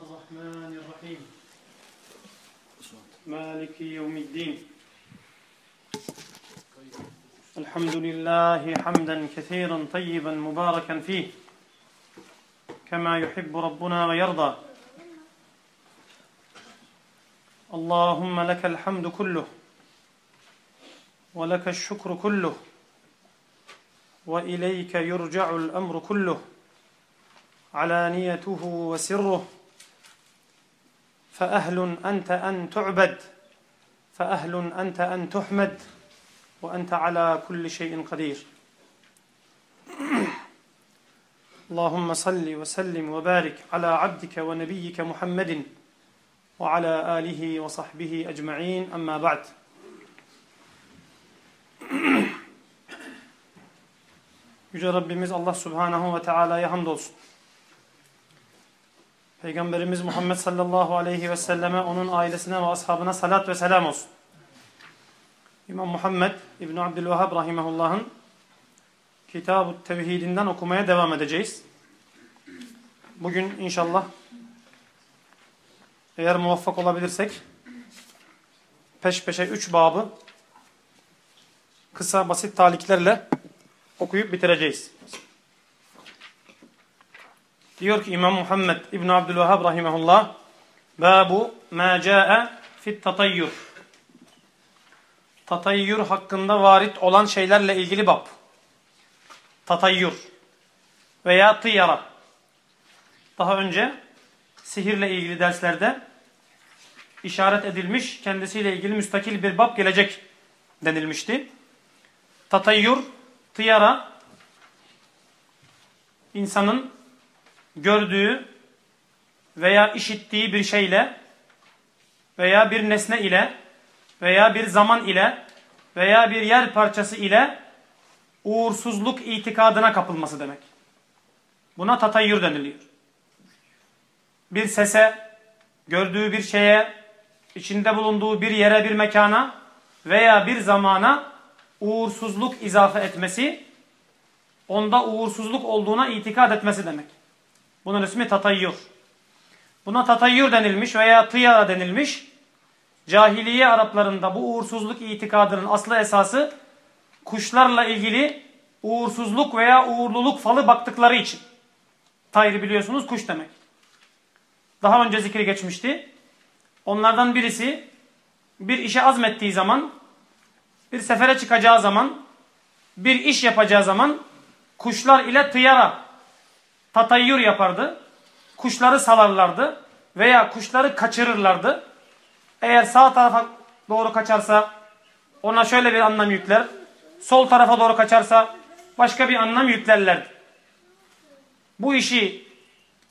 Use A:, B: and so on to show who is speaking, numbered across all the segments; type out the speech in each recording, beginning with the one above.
A: الرحمن الرحيم. مالك يوم الدين. الحمد لله حمدا كثيرا طيبا مباركا فيه. كما يحب ربنا ويرضى. اللهم لك الحمد كله ولك الشكر كله وإليك يرجع الأمر كله علانيته وسره فأهل أنت أن تعبد. فأهل أنت أن تحمد. وأنت على كل شيء قدير. اللهم صل وسلم وبارك على عبدك ونبيك محمد وعلى آله وصحبه أجمعين. أما بعد. Yüce Rabbimiz Allah Subhanahu ve Teala'ya hamdolsun. Peygamberimiz Muhammed sallallahu aleyhi ve selleme, onun ailesine ve ashabına salat ve selam olsun. İmam Muhammed İbn Abdülvehhab rahimehullah'ın Kitab-ı Tevhid'inden okumaya devam edeceğiz. Bugün inşallah eğer muvaffak olabilirsek peş peşe üç babı kısa basit taliklerle okuyup bitireceğiz. Diyor ki İmam Muhammed İbn Abdülvehhab rahimehullah Babu ma ca'e fit tatayyur Tatayyur hakkında varit olan şeylerle ilgili bab. Tatayyur veya tıyara. Daha önce sihirle ilgili derslerde işaret edilmiş, kendisiyle ilgili müstakil bir bab gelecek denilmişti. Tatayyur, tıyara insanın gördüğü veya işittiği bir şeyle veya bir nesne ile veya bir zaman ile veya bir yer parçası ile uğursuzluk itikadına kapılması demek. Buna tatayyür deniliyor. Bir sese, gördüğü bir şeye, içinde bulunduğu bir yere, bir mekana veya bir zamana uğursuzluk izafe etmesi, onda uğursuzluk olduğuna itikad etmesi demek. Bunun ismi tatayyur. Buna tatayyur denilmiş veya tıya denilmiş. Cahiliye Araplarında bu uğursuzluk itikadının aslı esası kuşlarla ilgili uğursuzluk veya uğurluluk falı baktıkları için. Tayri biliyorsunuz kuş demek. Daha önce zikri geçmişti. Onlardan birisi bir işe azmettiği zaman, bir sefere çıkacağı zaman, bir iş yapacağı zaman kuşlar ile tıyara tatayyur yapardı. Kuşları salarlardı veya kuşları kaçırırlardı. Eğer sağ tarafa doğru kaçarsa ona şöyle bir anlam yükler. Sol tarafa doğru kaçarsa başka bir anlam yüklerlerdi. Bu işi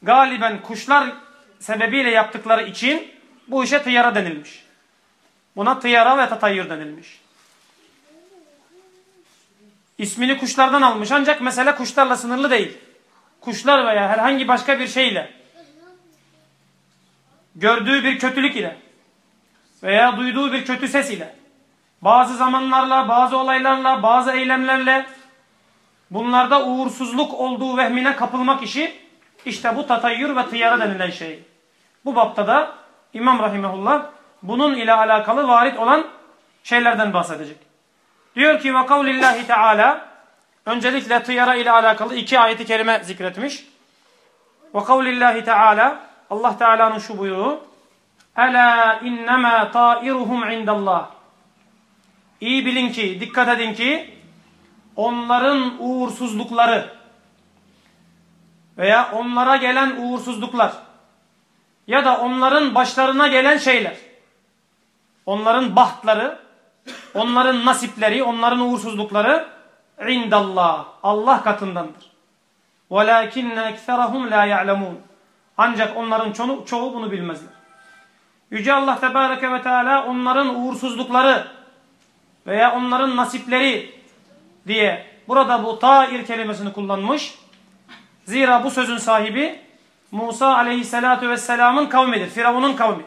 A: galiben kuşlar sebebiyle yaptıkları için bu işe tıyara denilmiş. Buna tıyara ve tatayyur denilmiş. İsmini kuşlardan almış ancak mesele kuşlarla sınırlı değil. Kuşlar veya herhangi başka bir şeyle gördüğü bir kötülük ile veya duyduğu bir kötü ses ile bazı zamanlarla, bazı olaylarla, bazı eylemlerle bunlarda uğursuzluk olduğu vehmine kapılmak işi işte bu tatayyür ve tıyara denilen şey. Bu bapta da İmam Rahimehullah bunun ile alakalı varit olan şeylerden bahsedecek. Diyor ki ve kavlillahi teala öncelikle tıyara ile alakalı iki ayeti kerime zikretmiş. Ve kavlillahi teala Allah Teala'nın şu buyruğu Ela innema tairuhum indallah İyi bilin ki, dikkat edin ki onların uğursuzlukları veya onlara gelen uğursuzluklar ya da onların başlarına gelen şeyler onların bahtları onların nasipleri, onların uğursuzlukları indallah Allah katındandır. Velakinne ekserahum la ya'lemun. Ancak onların çoğu, çoğu bunu bilmezler. Yüce Allah Tebareke ve Teala onların uğursuzlukları veya onların nasipleri diye burada bu tair kelimesini kullanmış. Zira bu sözün sahibi Musa aleyhissalatu vesselamın kavmidir. Firavun'un kavmi.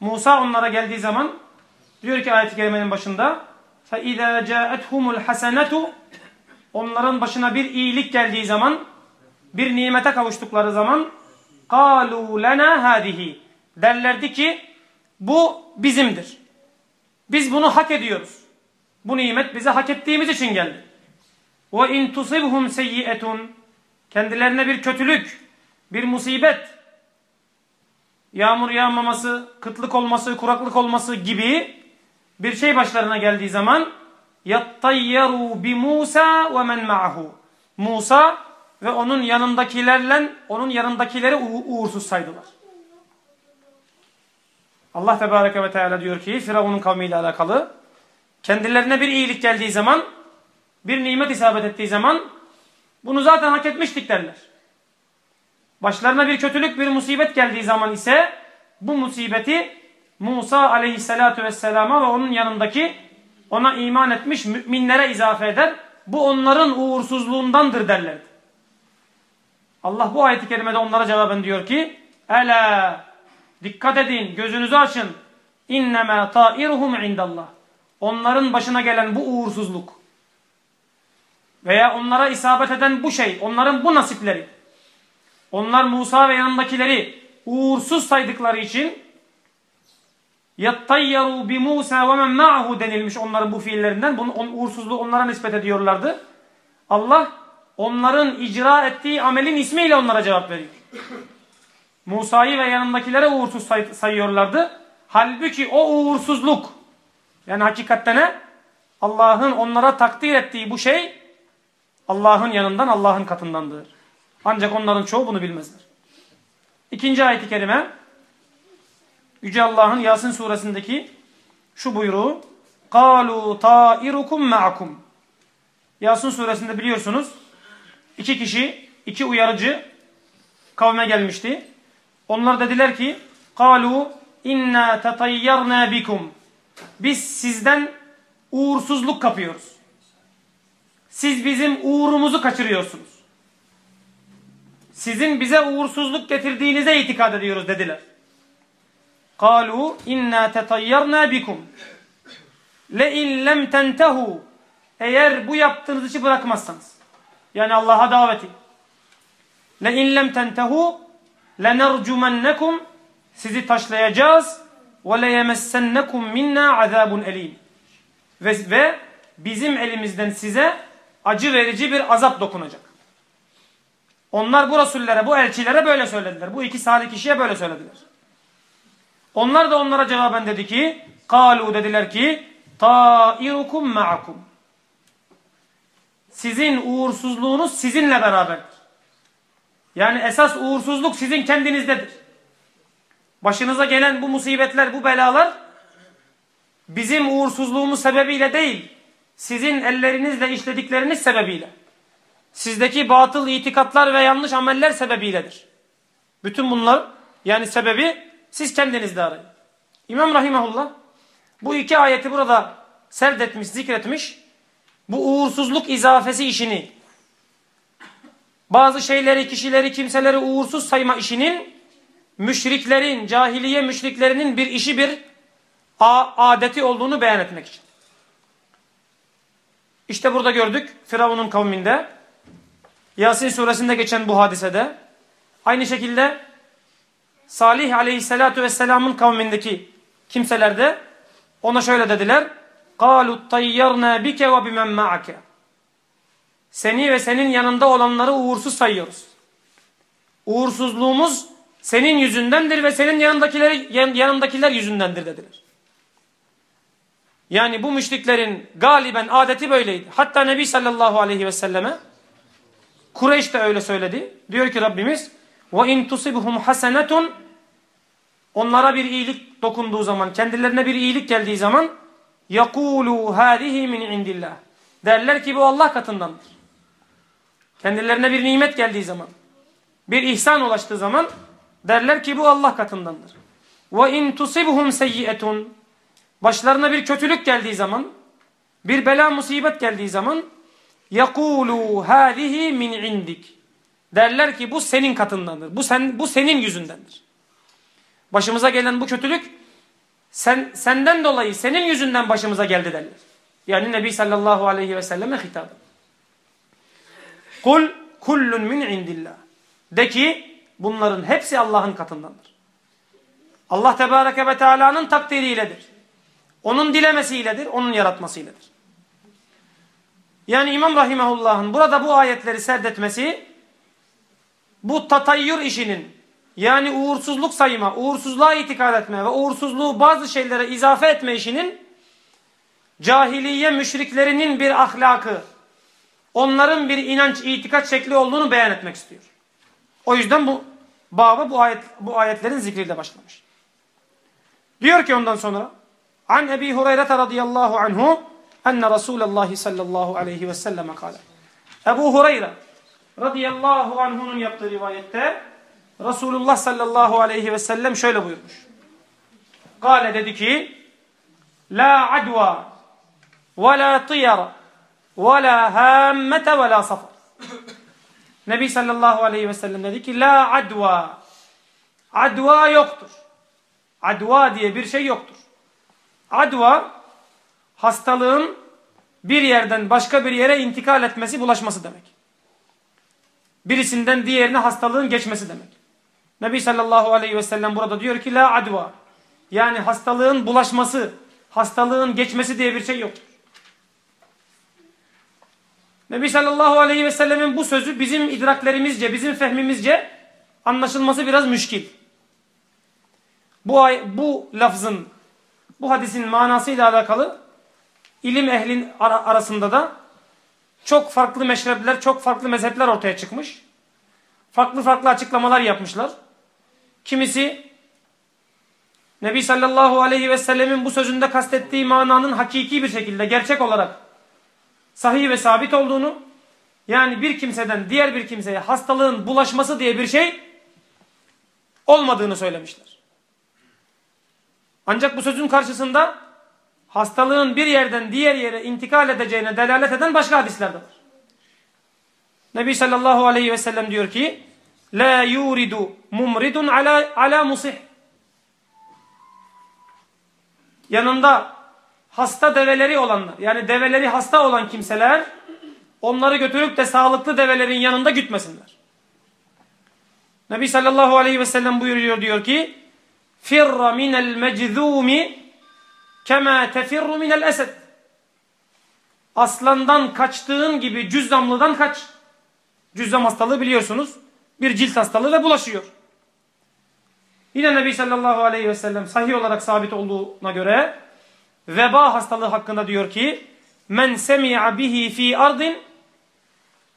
A: Musa onlara geldiği zaman diyor ki ayet-i kerimenin başında فَاِذَا جَاءَتْهُمُ الْحَسَنَةُ Onların başına bir iyilik geldiği zaman, bir nimete kavuştukları zaman قَالُوا لَنَا هَذِهِ Derlerdi ki bu bizimdir. Biz bunu hak ediyoruz. Bu nimet bize hak ettiğimiz için geldi. وَاِنْ تُصِبْهُمْ سَيِّئَةٌ Kendilerine bir kötülük, bir musibet, yağmur yağmaması, kıtlık olması, kuraklık olması gibi bir şey başlarına geldiği zaman yattayyaru bi Musa ve men ma'ahu. Musa ve onun yanındakilerle onun yanındakileri uğursuz saydılar. Allah Tebareke ve Teala diyor ki Firavun'un kavmiyle alakalı kendilerine bir iyilik geldiği zaman bir nimet isabet ettiği zaman bunu zaten hak etmiştik derler. Başlarına bir kötülük bir musibet geldiği zaman ise bu musibeti Musa aleyhissalatu vesselama ve onun yanındaki ona iman etmiş müminlere izafe eder. Bu onların uğursuzluğundandır derlerdi. Allah bu ayeti kerimede onlara cevaben diyor ki Ela dikkat edin gözünüzü açın inneme tairuhum indallah onların başına gelen bu uğursuzluk veya onlara isabet eden bu şey onların bu nasipleri onlar Musa ve yanındakileri uğursuz saydıkları için yattayyaru bi Musa ve men ma'hu denilmiş onların bu fiillerinden. Bunun on, uğursuzluğu onlara nispet ediyorlardı. Allah onların icra ettiği amelin ismiyle onlara cevap veriyor. Musa'yı ve yanındakilere uğursuz say sayıyorlardı. Halbuki o uğursuzluk yani hakikatte ne? Allah'ın onlara takdir ettiği bu şey Allah'ın yanından Allah'ın katındandır. Ancak onların çoğu bunu bilmezler. İkinci ayet-i kerime Yüce Allah'ın Yasin suresindeki şu buyruğu قَالُوا طَائِرُكُمْ مَعَكُمْ Yasin suresinde biliyorsunuz iki kişi, iki uyarıcı kavme gelmişti. Onlar dediler ki قَالُوا اِنَّا تَطَيَّرْنَا بِكُمْ Biz sizden uğursuzluk kapıyoruz. Siz bizim uğurumuzu kaçırıyorsunuz. Sizin bize uğursuzluk getirdiğinize itikad ediyoruz dediler. قالوا inna tetayyarna bikum. Le in lem tentehu. Eğer bu yaptığınız işi bırakmazsanız. Yani Allah'a daveti. Le in lem tentehu lenercumennekum. Sizi taşlayacağız. Ve le yemessennekum minna azabun elim. Ve, ve bizim elimizden size acı verici bir azap dokunacak. Onlar bu rasullere, bu elçilere böyle söylediler. Bu iki salih kişiye böyle söylediler. Onlar da onlara cevaben dedi ki kalu dediler ki tairukum ma'akum sizin uğursuzluğunuz sizinle beraberdir. Yani esas uğursuzluk sizin kendinizdedir. Başınıza gelen bu musibetler, bu belalar bizim uğursuzluğumuz sebebiyle değil, sizin ellerinizle işledikleriniz sebebiyle. Sizdeki batıl itikatlar ve yanlış ameller sebebiyledir. Bütün bunlar yani sebebi siz kendinizde arayın. İmam Rahimahullah bu iki ayeti burada serdetmiş, zikretmiş. Bu uğursuzluk izafesi işini bazı şeyleri, kişileri, kimseleri uğursuz sayma işinin müşriklerin, cahiliye müşriklerinin bir işi, bir adeti olduğunu beyan etmek için. İşte burada gördük Firavun'un kavminde Yasin suresinde geçen bu hadisede aynı şekilde Salih aleyhissalatu vesselamın kavmindeki kimseler de ona şöyle dediler. قَالُوا طَيَّرْنَا بِكَ وَبِمَنْ مَعَكَ Seni ve senin yanında olanları uğursuz sayıyoruz. Uğursuzluğumuz senin yüzündendir ve senin yanındakiler, yanındakiler yüzündendir dediler. Yani bu müşriklerin galiben adeti böyleydi. Hatta Nebi sallallahu aleyhi ve selleme Kureyş de öyle söyledi. Diyor ki Rabbimiz وَاِنْ تُصِبْهُمْ حَسَنَةٌ Onlara bir iyilik dokunduğu zaman, kendilerine bir iyilik geldiği zaman يَقُولُوا هَذِهِ min indillah. Derler ki bu Allah katındandır. Kendilerine bir nimet geldiği zaman, bir ihsan ulaştığı zaman derler ki bu Allah katındandır. وَاِنْ تُصِبْهُمْ سَيِّئَةٌ Başlarına bir kötülük geldiği zaman, bir bela musibet geldiği zaman يَقُولُوا هَذِهِ min indik. Derler ki bu senin katındandır. Bu, sen, bu senin yüzündendir. Başımıza gelen bu kötülük sen, senden dolayı senin yüzünden başımıza geldi derler. Yani Nebi sallallahu aleyhi ve selleme hitabı. Kul kullun min indillah. De ki bunların hepsi Allah'ın katındandır. Allah Tebareke ve Teala'nın takdiriyledir. Onun dilemesiyledir, onun yaratmasıyledir. Yani İmam Rahimahullah'ın burada bu ayetleri serdetmesi bu tatayyur işinin yani uğursuzluk sayma, uğursuzluğa itikad etme ve uğursuzluğu bazı şeylere izafe etme işinin cahiliye müşriklerinin bir ahlakı, onların bir inanç, itikat şekli olduğunu beyan etmek istiyor. O yüzden bu babı bu, ayet, bu ayetlerin zikriyle başlamış. Diyor ki ondan sonra An Ebi Hureyre radıyallahu anhu enne Resulullah sallallahu aleyhi ve selleme kale. Ebu Hureyre radıyallahu anh'unun yaptığı rivayette Resulullah sallallahu aleyhi ve sellem şöyle buyurmuş. Kale dedi ki La adwa ve la tiyara ve la hammete ve la safar. Nebi sallallahu aleyhi ve sellem dedi ki La adwa Adva yoktur. Adva diye bir şey yoktur. Adva hastalığın bir yerden başka bir yere intikal etmesi, bulaşması demek. Birisinden diğerine hastalığın geçmesi demek. Nebi sallallahu aleyhi ve sellem burada diyor ki la adva. Yani hastalığın bulaşması, hastalığın geçmesi diye bir şey yoktur. Nebi sallallahu aleyhi ve sellemin bu sözü bizim idraklerimizce, bizim fehmimizce anlaşılması biraz müşkil. Bu, ay, bu lafzın, bu hadisin manasıyla alakalı ilim ehlin arasında da çok farklı meşrepler, çok farklı mezhepler ortaya çıkmış. Farklı farklı açıklamalar yapmışlar. Kimisi Nebi sallallahu aleyhi ve sellemin bu sözünde kastettiği mananın hakiki bir şekilde gerçek olarak sahih ve sabit olduğunu yani bir kimseden diğer bir kimseye hastalığın bulaşması diye bir şey olmadığını söylemişler. Ancak bu sözün karşısında hastalığın bir yerden diğer yere intikal edeceğine delalet eden başka hadisler de var. Nebi sallallahu aleyhi ve sellem diyor ki La yuridu mumridun ala, ala musih. Yanında hasta develeri olanlar yani develeri hasta olan kimseler onları götürüp de sağlıklı develerin yanında gütmesinler. Nebi sallallahu aleyhi ve sellem buyuruyor diyor ki firra minel meczumi kema tefirru minel esed aslandan kaçtığın gibi cüzzamlıdan kaç. Cüzzam hastalığı biliyorsunuz bir cilt hastalığı ve bulaşıyor. Yine Nebi sallallahu aleyhi ve sellem sahih olarak sabit olduğuna göre veba hastalığı hakkında diyor ki men semi'a bihi fi ardin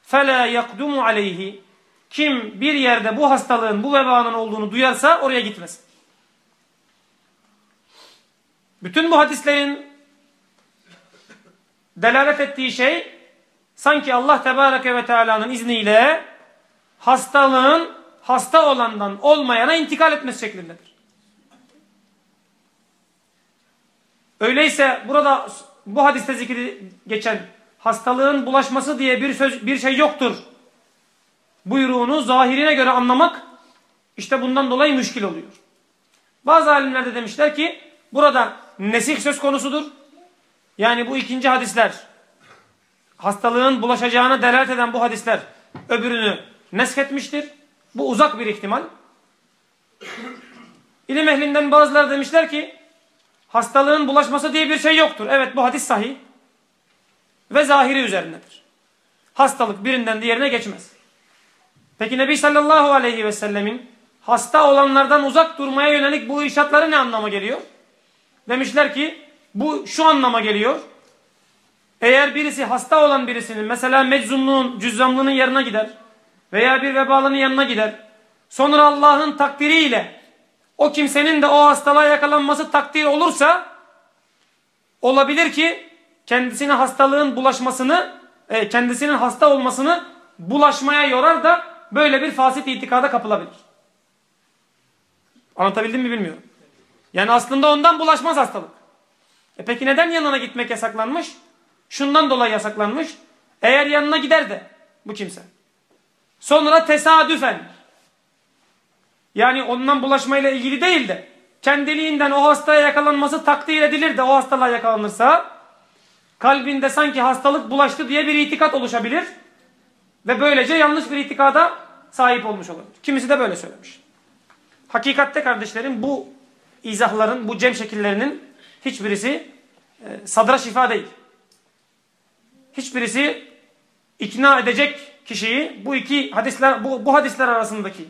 A: fela yakdumu aleyhi kim bir yerde bu hastalığın bu vebanın olduğunu duyarsa oraya gitmesin. Bütün bu hadislerin delalet ettiği şey sanki Allah Tebareke ve Teala'nın izniyle hastalığın hasta olandan olmayana intikal etmesi şeklindedir. Öyleyse burada bu hadiste zikri geçen hastalığın bulaşması diye bir söz bir şey yoktur. Buyruğunu zahirine göre anlamak işte bundan dolayı müşkil oluyor. Bazı alimler de demişler ki burada nesih söz konusudur. Yani bu ikinci hadisler hastalığın bulaşacağına delalet eden bu hadisler öbürünü nesketmiştir. Bu uzak bir ihtimal. İlim ehlinden bazıları demişler ki hastalığın bulaşması diye bir şey yoktur. Evet bu hadis sahih ve zahiri üzerindedir. Hastalık birinden diğerine geçmez. Peki Nebi sallallahu aleyhi ve sellemin hasta olanlardan uzak durmaya yönelik bu irşatları ne anlama geliyor? Demişler ki bu şu anlama geliyor. Eğer birisi hasta olan birisinin mesela meczumluğun, cüzzamlığının yanına gider veya bir vebalının yanına gider. Sonra Allah'ın takdiriyle o kimsenin de o hastalığa yakalanması takdir olursa olabilir ki kendisine hastalığın bulaşmasını, e, kendisinin hasta olmasını bulaşmaya yorar da böyle bir fasit itikada kapılabilir. Anlatabildim mi bilmiyorum. Yani aslında ondan bulaşmaz hastalık. E peki neden yanına gitmek yasaklanmış? Şundan dolayı yasaklanmış. Eğer yanına gider de bu kimse. Sonra tesadüfen yani ondan bulaşmayla ilgili değil de kendiliğinden o hastaya yakalanması takdir edilir de o hastalığa yakalanırsa kalbinde sanki hastalık bulaştı diye bir itikat oluşabilir ve böylece yanlış bir itikada sahip olmuş olabilir. Kimisi de böyle söylemiş. Hakikatte kardeşlerim bu izahların, bu cem şekillerinin hiçbirisi e, sadra şifa değil. Hiçbirisi ikna edecek kişiyi bu iki hadisler bu, bu hadisler arasındaki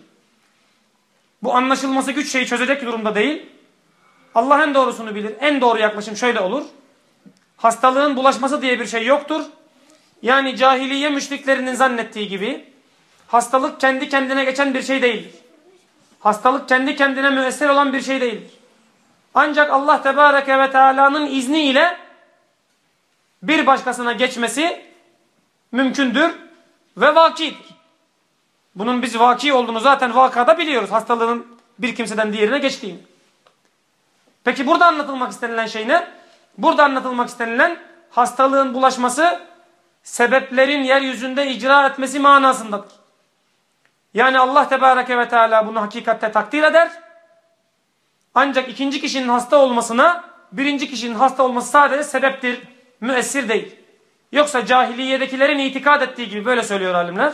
A: bu anlaşılması güç şeyi çözecek durumda değil. Allah en doğrusunu bilir. En doğru yaklaşım şöyle olur. Hastalığın bulaşması diye bir şey yoktur. Yani cahiliye müşriklerinin zannettiği gibi hastalık kendi kendine geçen bir şey değildir. Hastalık kendi kendine müesser olan bir şey değildir. Ancak Allah Tebareke ve Teala'nın izniyle bir başkasına geçmesi mümkündür ve vakidir. Bunun biz vaki olduğunu zaten vakada biliyoruz. Hastalığın bir kimseden diğerine geçtiğini. Peki burada anlatılmak istenilen şey ne? Burada anlatılmak istenilen hastalığın bulaşması sebeplerin yeryüzünde icra etmesi manasındadır. Yani Allah Tebareke ve Teala bunu hakikatte takdir eder. Ancak ikinci kişinin hasta olmasına birinci kişinin hasta olması sadece sebeptir, müessir değil. Yoksa cahiliyedekilerin itikad ettiği gibi böyle söylüyor alimler.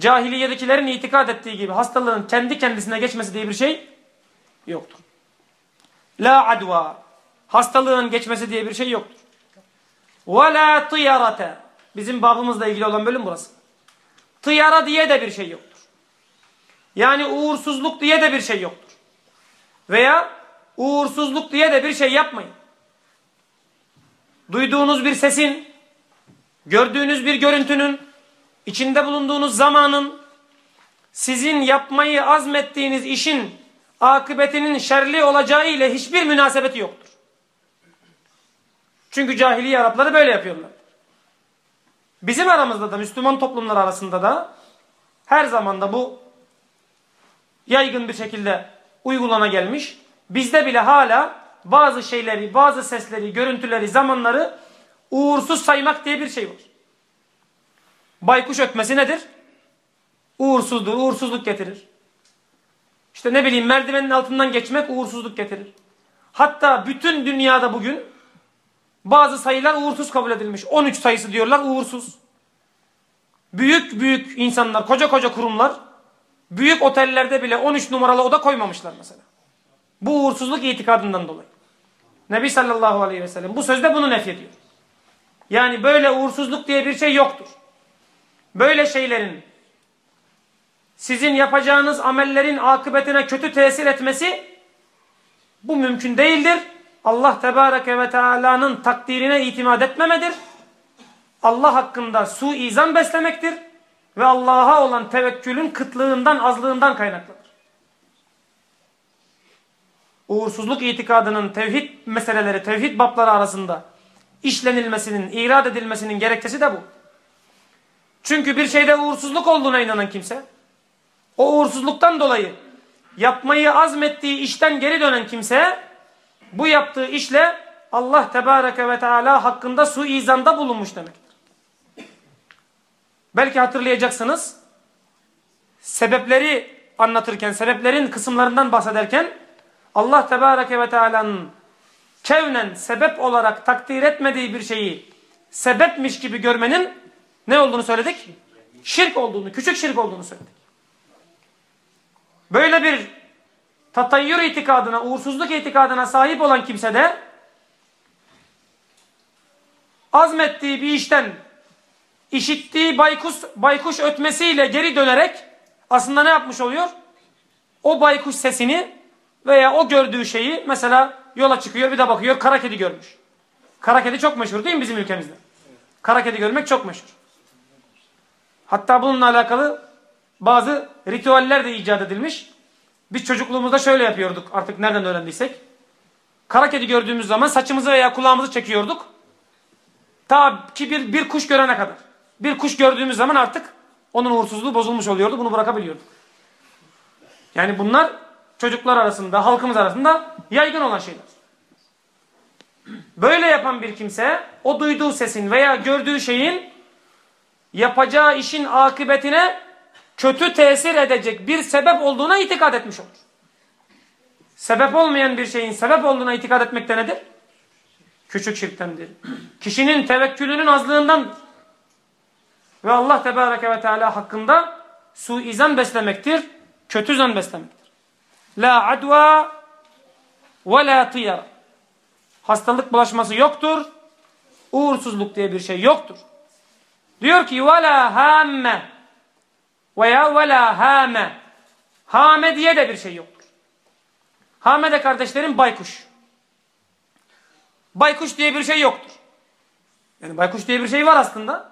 A: Cahiliyedekilerin itikad ettiği gibi hastalığın kendi kendisine geçmesi diye bir şey yoktur. La adva. Hastalığın geçmesi diye bir şey yoktur. Ve la tıyarate. Bizim babımızla ilgili olan bölüm burası. Tıyara diye de bir şey yoktur. Yani uğursuzluk diye de bir şey yoktur. Veya uğursuzluk diye de bir şey yapmayın. Duyduğunuz bir sesin, gördüğünüz bir görüntünün, içinde bulunduğunuz zamanın, sizin yapmayı azmettiğiniz işin akıbetinin şerli olacağı ile hiçbir münasebeti yoktur. Çünkü cahiliye Arapları böyle yapıyorlar. Bizim aramızda da Müslüman toplumlar arasında da her zamanda bu yaygın bir şekilde uygulana gelmiş. Bizde bile hala bazı şeyleri, bazı sesleri, görüntüleri, zamanları uğursuz saymak diye bir şey var. Baykuş ötmesi nedir? Uğursuzdur, uğursuzluk getirir. İşte ne bileyim merdivenin altından geçmek uğursuzluk getirir. Hatta bütün dünyada bugün bazı sayılar uğursuz kabul edilmiş. 13 sayısı diyorlar uğursuz. Büyük büyük insanlar, koca koca kurumlar büyük otellerde bile 13 numaralı oda koymamışlar mesela. Bu uğursuzluk itikadından dolayı. Nebi sallallahu aleyhi ve sellem bu sözde bunu nef ediyor. Yani böyle uğursuzluk diye bir şey yoktur. Böyle şeylerin sizin yapacağınız amellerin akıbetine kötü tesir etmesi bu mümkün değildir. Allah Tebareke ve Teala'nın takdirine itimat etmemedir. Allah hakkında su izan beslemektir. Ve Allah'a olan tevekkülün kıtlığından, azlığından kaynaklanır. Uğursuzluk itikadının tevhid meseleleri, tevhid babları arasında işlenilmesinin, irad edilmesinin gerekçesi de bu. Çünkü bir şeyde uğursuzluk olduğuna inanan kimse, o uğursuzluktan dolayı yapmayı azmettiği işten geri dönen kimse, bu yaptığı işle Allah Tebareke ve Teala hakkında suizanda bulunmuş demektir. Belki hatırlayacaksınız, sebepleri anlatırken, sebeplerin kısımlarından bahsederken, Allah Tebareke ve Teala'nın kevnen sebep olarak takdir etmediği bir şeyi sebepmiş gibi görmenin ne olduğunu söyledik? Şirk olduğunu, küçük şirk olduğunu söyledik. Böyle bir tatayyür itikadına, uğursuzluk itikadına sahip olan kimse de azmettiği bir işten işittiği baykuş, baykuş ötmesiyle geri dönerek aslında ne yapmış oluyor? O baykuş sesini veya o gördüğü şeyi mesela yola çıkıyor bir de bakıyor kara kedi görmüş. Kara kedi çok meşhur değil mi bizim ülkemizde? Kara kedi görmek çok meşhur. Hatta bununla alakalı bazı ritüeller de icat edilmiş. Biz çocukluğumuzda şöyle yapıyorduk artık nereden öğrendiysek. Kara kedi gördüğümüz zaman saçımızı veya kulağımızı çekiyorduk. Ta ki bir, bir kuş görene kadar. Bir kuş gördüğümüz zaman artık onun uğursuzluğu bozulmuş oluyordu. Bunu bırakabiliyorduk. Yani bunlar çocuklar arasında, halkımız arasında yaygın olan şeyler. Böyle yapan bir kimse o duyduğu sesin veya gördüğü şeyin yapacağı işin akıbetine kötü tesir edecek bir sebep olduğuna itikad etmiş olur. Sebep olmayan bir şeyin sebep olduğuna itikad etmek de nedir? Küçük şirktendir. Kişinin tevekkülünün azlığından ve Allah Tebareke ve Teala hakkında suizan beslemektir, kötü zan beslemektir. La adwa ve la tiyara. Hastalık bulaşması yoktur, uğursuzluk diye bir şey yoktur. Diyor ki ve la hamme veya ve la hame. Hame diye de bir şey yoktur. Hame de kardeşlerim baykuş. Baykuş diye bir şey yoktur. Yani baykuş diye bir şey var aslında.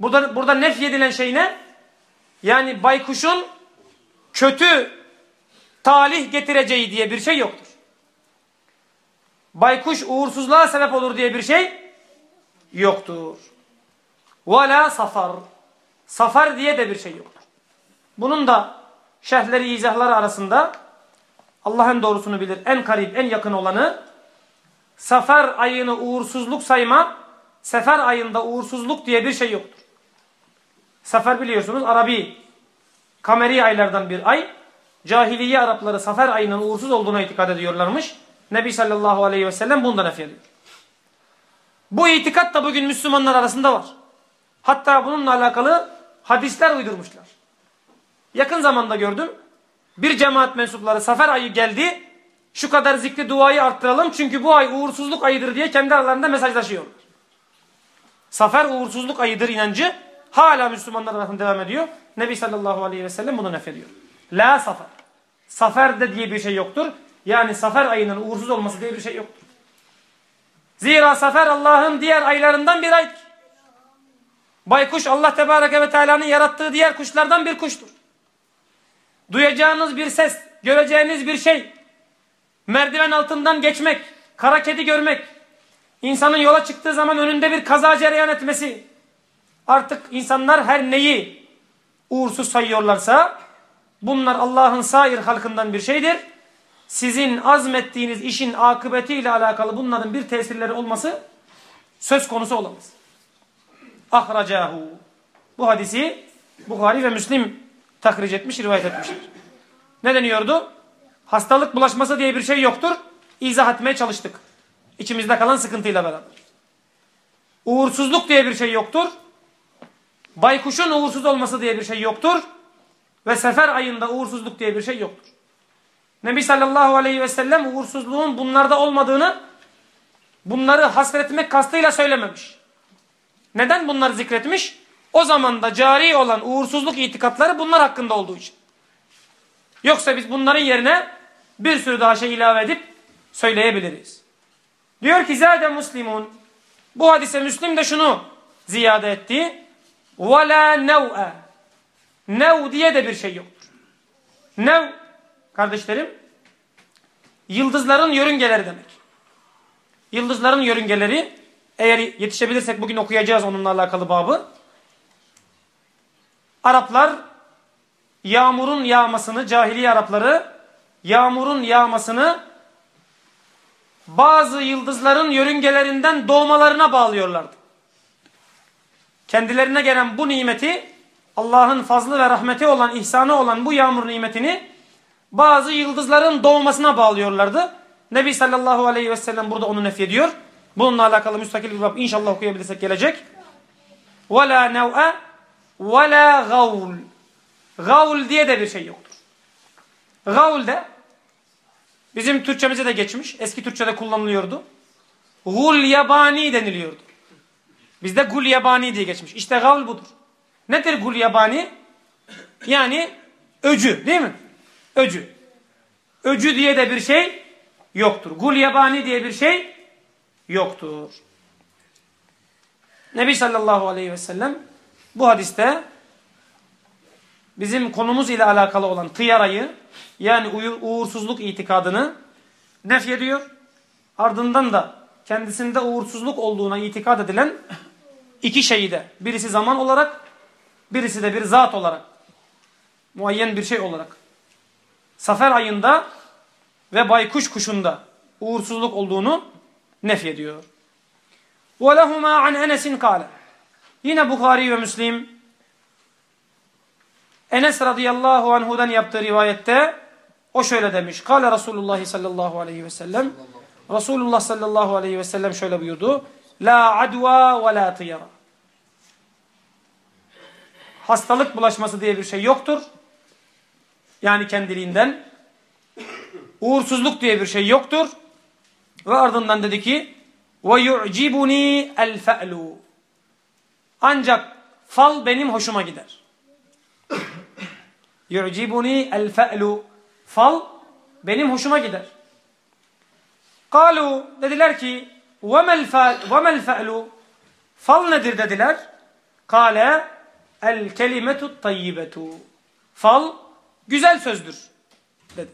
A: Burada, burada nef edilen şey ne? Yani baykuşun kötü talih getireceği diye bir şey yoktur. Baykuş uğursuzluğa sebep olur diye bir şey yoktur. Vela safar. Safar diye de bir şey yoktur. Bunun da şerhleri izahları arasında Allah'ın doğrusunu bilir. En karib, en yakın olanı Sefer ayını uğursuzluk sayma, sefer ayında uğursuzluk diye bir şey yoktur. Sefer biliyorsunuz Arabi, kameri aylardan bir ay. Cahiliye Arapları sefer ayının uğursuz olduğuna itikad ediyorlarmış. Nebi sallallahu aleyhi ve sellem bundan nef ediyor. Bu itikat da bugün Müslümanlar arasında var. Hatta bununla alakalı hadisler uydurmuşlar. Yakın zamanda gördüm. Bir cemaat mensupları sefer ayı geldi şu kadar zikri duayı arttıralım çünkü bu ay uğursuzluk ayıdır diye kendi aralarında mesajlaşıyorlar. Safer uğursuzluk ayıdır inancı hala Müslümanlar arasında devam ediyor. Nebi sallallahu aleyhi ve sellem bunu nefediyor. La safer. Safer de diye bir şey yoktur. Yani safer ayının uğursuz olması diye bir şey yoktur. Zira safer Allah'ın diğer aylarından bir aydır. Baykuş Allah Tebareke ve Teala'nın yarattığı diğer kuşlardan bir kuştur. Duyacağınız bir ses, göreceğiniz bir şey, merdiven altından geçmek, kara kedi görmek, insanın yola çıktığı zaman önünde bir kaza cereyan etmesi, artık insanlar her neyi uğursuz sayıyorlarsa, bunlar Allah'ın sair halkından bir şeydir. Sizin azmettiğiniz işin akıbetiyle alakalı bunların bir tesirleri olması söz konusu olamaz. Ahracahu. Bu hadisi Bukhari ve Müslim tahric etmiş, rivayet etmiştir. Ne deniyordu? Hastalık bulaşması diye bir şey yoktur. İzah etmeye çalıştık. İçimizde kalan sıkıntıyla beraber. Uğursuzluk diye bir şey yoktur. Baykuşun uğursuz olması diye bir şey yoktur. Ve sefer ayında uğursuzluk diye bir şey yoktur. Nebi sallallahu aleyhi ve sellem uğursuzluğun bunlarda olmadığını bunları hasretmek kastıyla söylememiş. Neden bunları zikretmiş? O zaman da cari olan uğursuzluk itikatları bunlar hakkında olduğu için. Yoksa biz bunların yerine bir sürü daha şey ilave edip söyleyebiliriz. Diyor ki zade muslimun. Bu hadise Müslim de şunu ziyade etti. Ve la nev'e. Diye de bir şey yoktur. Nev kardeşlerim yıldızların yörüngeleri demek. Yıldızların yörüngeleri eğer yetişebilirsek bugün okuyacağız onunla alakalı babı. Araplar yağmurun yağmasını, cahiliye Arapları yağmurun yağmasını bazı yıldızların yörüngelerinden doğmalarına bağlıyorlardı. Kendilerine gelen bu nimeti Allah'ın fazlı ve rahmeti olan, ihsanı olan bu yağmur nimetini bazı yıldızların doğmasına bağlıyorlardı. Nebi sallallahu aleyhi ve sellem burada onu nefyediyor. Bununla alakalı müstakil bir bab inşallah okuyabilirsek gelecek. وَلَا نَوْءَ وَلَا غَوْلُ Gavul diye de bir şey yoktur. Gavul de bizim Türkçemize de geçmiş. Eski Türkçede kullanılıyordu. Gul yabani deniliyordu. Bizde gul yabani diye geçmiş. İşte gavul budur. Nedir gul yabani? Yani öcü değil mi? Öcü. Öcü diye de bir şey yoktur. Gul yabani diye bir şey yoktur. Nebi sallallahu aleyhi ve sellem bu hadiste bizim konumuz ile alakalı olan tıyarayı yani uğursuzluk itikadını nef ediyor. Ardından da kendisinde uğursuzluk olduğuna itikad edilen iki şeyi de birisi zaman olarak birisi de bir zat olarak muayyen bir şey olarak Safer ayında ve baykuş kuşunda uğursuzluk olduğunu nef ediyor. وَلَهُمَا عَنْ اَنَسٍ قَالَ Yine Bukhari ve Müslim Enes radıyallahu anhudan yaptığı rivayette o şöyle demiş. Kale Resulullah sallallahu aleyhi ve sellem. Resulullah sallallahu aleyhi ve sellem şöyle buyurdu. La adwa ve la tıyara. hastalık bulaşması diye bir şey yoktur. Yani kendiliğinden. Uğursuzluk diye bir şey yoktur. Ve ardından dedi ki ve yu'cibuni el fe'lu. Ancak fal benim hoşuma gider. Yu'cibuni el fe'lu. Fal benim hoşuma gider. Kalu dediler ki وَمَا الْفَعْلُ Fal nedir dediler. Kale el kelimetu tayyibetu. Fal güzel sözdür dedi.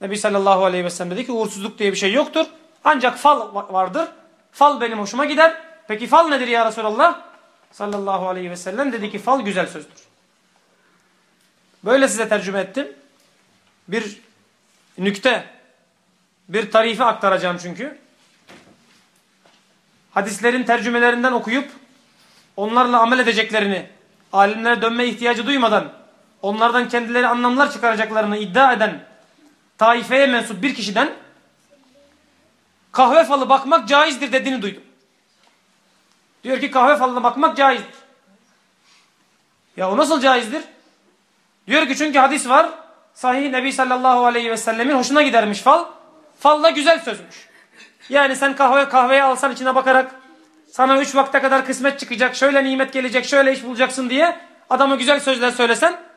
A: Nebi sallallahu aleyhi ve sellem dedi ki uğursuzluk diye bir şey yoktur. Ancak fal vardır. Fal benim hoşuma gider. Peki fal nedir ya Resulallah? Sallallahu aleyhi ve sellem dedi ki fal güzel sözdür. Böyle size tercüme ettim. Bir nükte, bir tarifi aktaracağım çünkü. Hadislerin tercümelerinden okuyup onlarla amel edeceklerini, alimlere dönme ihtiyacı duymadan onlardan kendileri anlamlar çıkaracaklarını iddia eden taifeye mensup bir kişiden kahve falı bakmak caizdir dediğini duydum. Diyor ki kahve falına bakmak caizdir. Ya o nasıl caizdir? Diyor ki çünkü hadis var. Sahih Nebi sallallahu aleyhi ve sellemin hoşuna gidermiş fal. Fal da güzel sözmüş. Yani sen kahve kahveye alsan içine bakarak sana üç vakte kadar kısmet çıkacak, şöyle nimet gelecek, şöyle iş bulacaksın diye adama güzel sözler söylesen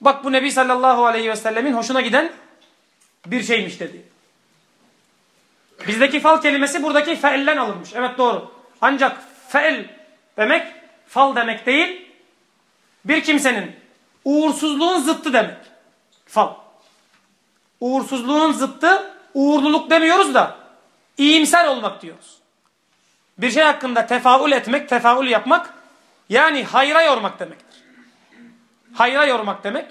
A: bak bu Nebi sallallahu aleyhi ve sellemin hoşuna giden bir şeymiş dedi. Bizdeki fal kelimesi buradaki fe'illen alınmış. Evet doğru. Ancak fe'il demek fal demek değil. Bir kimsenin uğursuzluğun zıttı demek. Fal. Uğursuzluğun zıttı uğurluluk demiyoruz da iyimser olmak diyoruz. Bir şey hakkında tefaül etmek, tefaül yapmak yani hayra yormak demektir. Hayra yormak demek.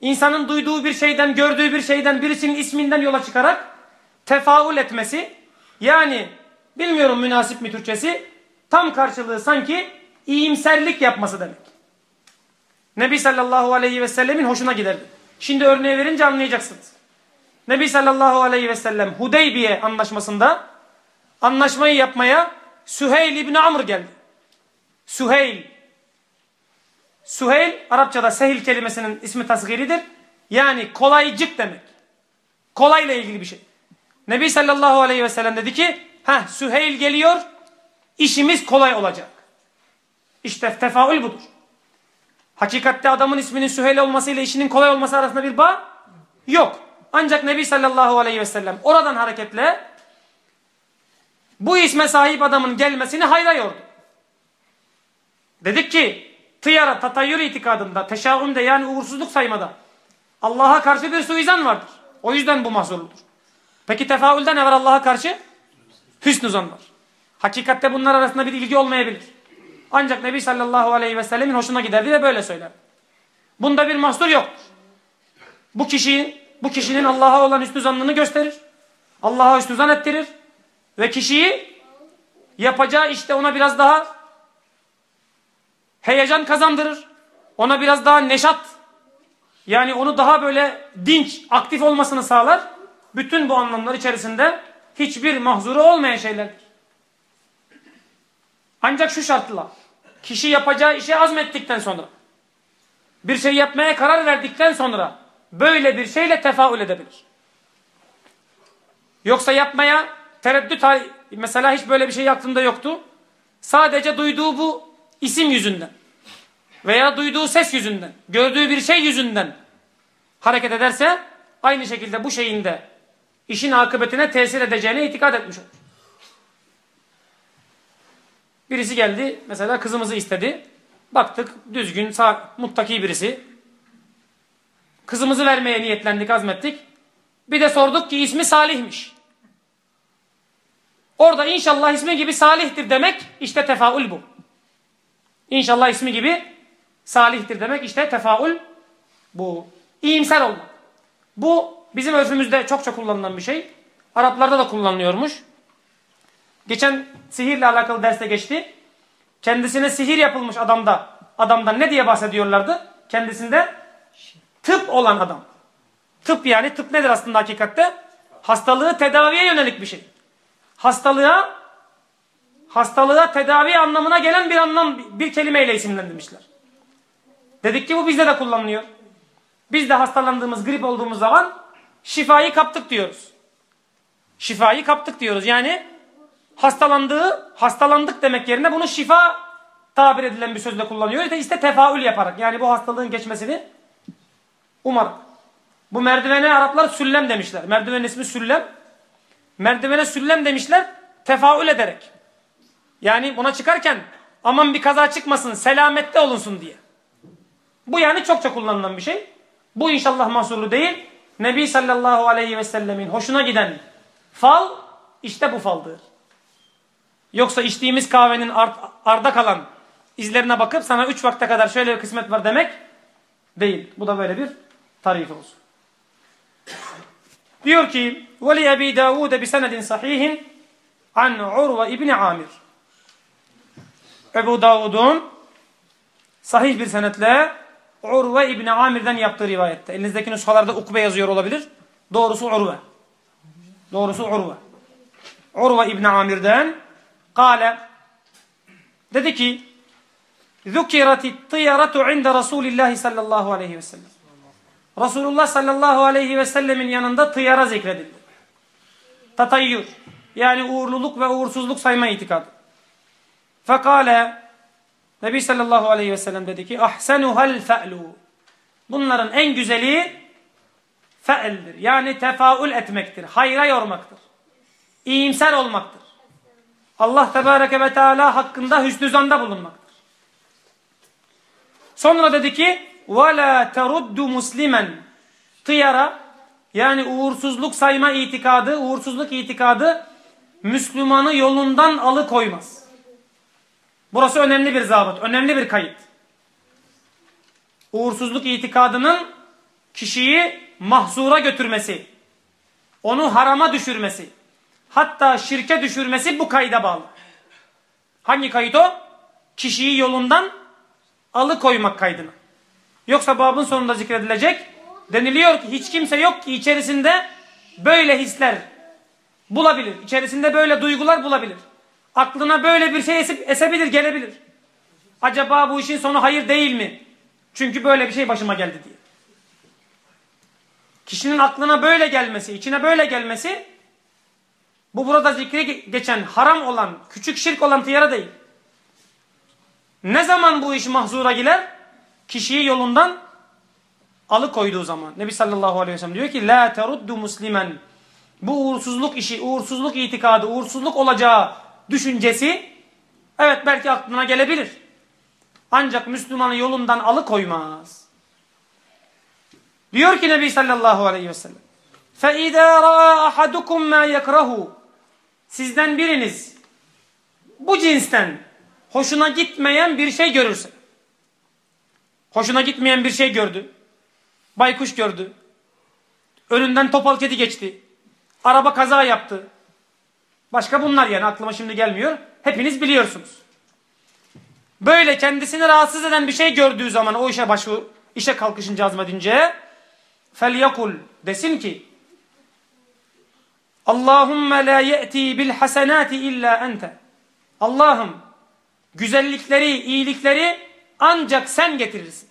A: İnsanın duyduğu bir şeyden, gördüğü bir şeyden, birisinin isminden yola çıkarak tefaül etmesi yani bilmiyorum münasip mi Türkçesi tam karşılığı sanki iyimserlik yapması demek. Nebi sallallahu aleyhi ve sellemin hoşuna giderdi. Şimdi örneği verince anlayacaksınız. Nebi sallallahu aleyhi ve sellem Hudeybiye anlaşmasında anlaşmayı yapmaya Süheyl İbni Amr geldi. Süheyl. Süheyl Arapçada sehil kelimesinin ismi tasgiridir. Yani kolaycık demek. Kolayla ilgili bir şey. Nebi sallallahu aleyhi ve sellem dedi ki Heh Süheyl geliyor işimiz kolay olacak. İşte tefaül budur. Hakikatte adamın isminin Süheyl olmasıyla işinin kolay olması arasında bir bağ yok. Ancak Nebi sallallahu aleyhi ve sellem oradan hareketle bu isme sahip adamın gelmesini hayra yordu. Dedik ki tıyara, tatayyür itikadında, teşaümde yani uğursuzluk saymada Allah'a karşı bir suizan vardır. O yüzden bu mahzurludur. Peki tefaülde ne var Allah'a karşı? Hüsnü zan var. Hakikatte bunlar arasında bir ilgi olmayabilir. Ancak Nebi sallallahu aleyhi ve sellemin hoşuna giderdi ve böyle söyler. Bunda bir mahsur yoktur. Bu kişinin, bu kişinin Allah'a olan hüsnü zannını gösterir. Allah'a hüsnü zan ettirir. Ve kişiyi yapacağı işte ona biraz daha heyecan kazandırır. Ona biraz daha neşat yani onu daha böyle dinç, aktif olmasını sağlar. Bütün bu anlamlar içerisinde hiçbir mahzuru olmayan şeylerdir. Ancak şu şartla kişi yapacağı işe azmettikten sonra bir şey yapmaya karar verdikten sonra böyle bir şeyle tefaül edebilir. Yoksa yapmaya tereddüt mesela hiç böyle bir şey aklında yoktu. Sadece duyduğu bu isim yüzünden veya duyduğu ses yüzünden, gördüğü bir şey yüzünden hareket ederse aynı şekilde bu şeyin de işin akıbetine tesir edeceğine itikad etmiş olur. Birisi geldi mesela kızımızı istedi. Baktık düzgün, sağ, muttaki birisi. Kızımızı vermeye niyetlendik, azmettik. Bir de sorduk ki ismi Salih'miş. Orada inşallah ismi gibi Salih'tir demek işte tefaül bu. İnşallah ismi gibi Salih'tir demek işte tefaül bu. İyimser olmak. Bu bizim örfümüzde çokça kullanılan bir şey. Araplarda da kullanılıyormuş. Geçen sihirle alakalı derste geçti. Kendisine sihir yapılmış adamda, adamdan ne diye bahsediyorlardı? Kendisinde tıp olan adam. Tıp yani tıp nedir aslında hakikatte? Hastalığı tedaviye yönelik bir şey. Hastalığa hastalığa tedavi anlamına gelen bir anlam bir kelimeyle isimlendirmişler. Dedik ki bu bizde de kullanılıyor. Biz de hastalandığımız, grip olduğumuz zaman şifayı kaptık diyoruz. Şifayı kaptık diyoruz. Yani hastalandığı, hastalandık demek yerine bunu şifa tabir edilen bir sözle kullanıyor. İşte, tefaül yaparak. Yani bu hastalığın geçmesini umarak. Bu merdivene Araplar süllem demişler. Merdivenin ismi süllem. Merdivene süllem demişler tefaül ederek. Yani ona çıkarken aman bir kaza çıkmasın selamette olunsun diye. Bu yani çokça kullanılan bir şey. Bu inşallah mahsurlu değil. Nebi sallallahu aleyhi ve sellemin hoşuna giden fal işte bu faldır. Yoksa içtiğimiz kahvenin art, arda kalan izlerine bakıp sana üç vakte kadar şöyle bir kısmet var demek değil. Bu da böyle bir tarif olsun. Diyor ki: "Ve li Ebi Davud bi senedin sahihin an Urve ibn Amir." Ebu Davud'un sahih bir senetle Urve İbni Amir'den yaptığı rivayette. Elinizdeki nüshalarda Ukbe yazıyor olabilir. Doğrusu Urve. Doğrusu Urve. Urve İbni Amir'den Kale dedi ki Zukirati tıyaratu inde Resulillahi sallallahu aleyhi ve sellem. Resulullah sallallahu aleyhi ve sellemin yanında tıyara zikredildi. Tatayyur. Yani uğurluluk ve uğursuzluk sayma itikadı. Fekale Nebi sallallahu aleyhi ve sellem dedi ki ahsenuhal fe'lu. Bunların en güzeli fe'eldir. Yani tefaül etmektir. Hayra yormaktır. İyimser olmaktır. Allah tebareke ve teala hakkında hüsnü zanda bulunmaktır. Sonra dedi ki وَلَا تَرُدُّ مُسْلِمًا Tıyara yani uğursuzluk sayma itikadı, uğursuzluk itikadı Müslümanı yolundan alıkoymaz. Burası önemli bir zabıt, önemli bir kayıt. Uğursuzluk itikadının kişiyi mahzura götürmesi, onu harama düşürmesi, hatta şirke düşürmesi bu kayda bağlı. Hangi kayıt o? Kişiyi yolundan alıkoymak kaydına. Yoksa babın sonunda zikredilecek deniliyor ki hiç kimse yok ki içerisinde böyle hisler bulabilir. İçerisinde böyle duygular bulabilir. Aklına böyle bir şey esip, esebilir, gelebilir. Acaba bu işin sonu hayır değil mi? Çünkü böyle bir şey başıma geldi diye. Kişinin aklına böyle gelmesi, içine böyle gelmesi bu burada zikri geçen haram olan, küçük şirk olan tiyara değil. Ne zaman bu iş mahzura girer? Kişiyi yolundan alıkoyduğu zaman. Nebi sallallahu aleyhi ve sellem diyor ki La teruddu muslimen Bu uğursuzluk işi, uğursuzluk itikadı, uğursuzluk olacağı düşüncesi evet belki aklına gelebilir. Ancak Müslümanı yolundan alıkoymaz. Diyor ki Nebi sallallahu aleyhi ve sellem فَاِذَا رَأَى أَحَدُكُمْ مَا يَكْرَهُ Sizden biriniz bu cinsten hoşuna gitmeyen bir şey görürse hoşuna gitmeyen bir şey gördü baykuş gördü önünden topal kedi geçti araba kaza yaptı başka bunlar yani aklıma şimdi gelmiyor hepiniz biliyorsunuz böyle kendisini rahatsız eden bir şey gördüğü zaman o işe başı işe kalkışınca azmedince felyakul desin ki Allahümme la ye'ti bil hasenati illa ente. Allah'ım güzellikleri, iyilikleri ancak sen getirirsin.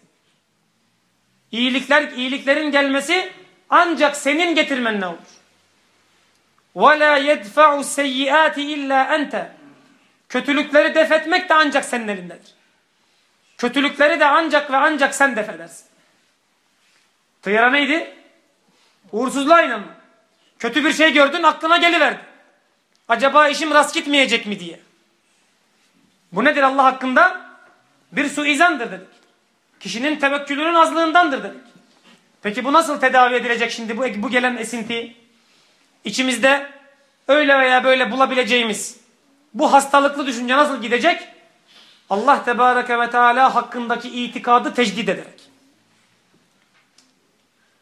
A: İyilikler, iyiliklerin gelmesi ancak senin getirmenle olur. Ve la yedfa'u seyyiati illa ente. Kötülükleri def etmek de ancak senin elindedir. Kötülükleri de ancak ve ancak sen def edersin. Tıyara neydi? Uğursuzluğa inanmak. Kötü bir şey gördün aklına geliverdi. Acaba işim rast gitmeyecek mi diye. Bu nedir Allah hakkında? Bir suizandır dedik. Kişinin tevekkülünün azlığındandır dedik. Peki bu nasıl tedavi edilecek şimdi bu, bu gelen esinti? İçimizde öyle veya böyle bulabileceğimiz bu hastalıklı düşünce nasıl gidecek? Allah Tebareke ve Teala hakkındaki itikadı tecdid ederek.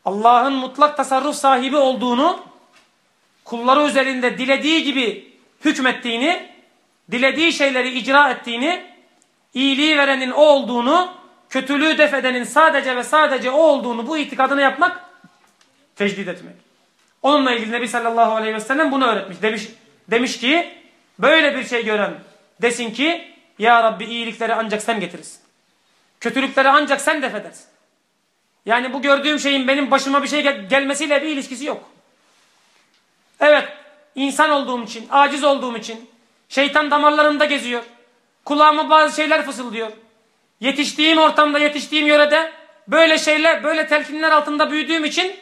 A: Allah'ın mutlak tasarruf sahibi olduğunu kulları üzerinde dilediği gibi hükmettiğini, dilediği şeyleri icra ettiğini, iyiliği verenin o olduğunu, kötülüğü defedenin sadece ve sadece o olduğunu bu itikadını yapmak, tecdid etmek. Onunla ilgili Nebi sallallahu aleyhi ve sellem bunu öğretmiş. Demiş, demiş ki, böyle bir şey gören desin ki, Ya Rabbi iyilikleri ancak sen getirirsin. Kötülükleri ancak sen def edersin. Yani bu gördüğüm şeyin benim başıma bir şey gel gelmesiyle bir ilişkisi yok. Evet, insan olduğum için, aciz olduğum için, şeytan damarlarımda geziyor. Kulağıma bazı şeyler fısıldıyor. Yetiştiğim ortamda, yetiştiğim yörede böyle şeyler, böyle telkinler altında büyüdüğüm için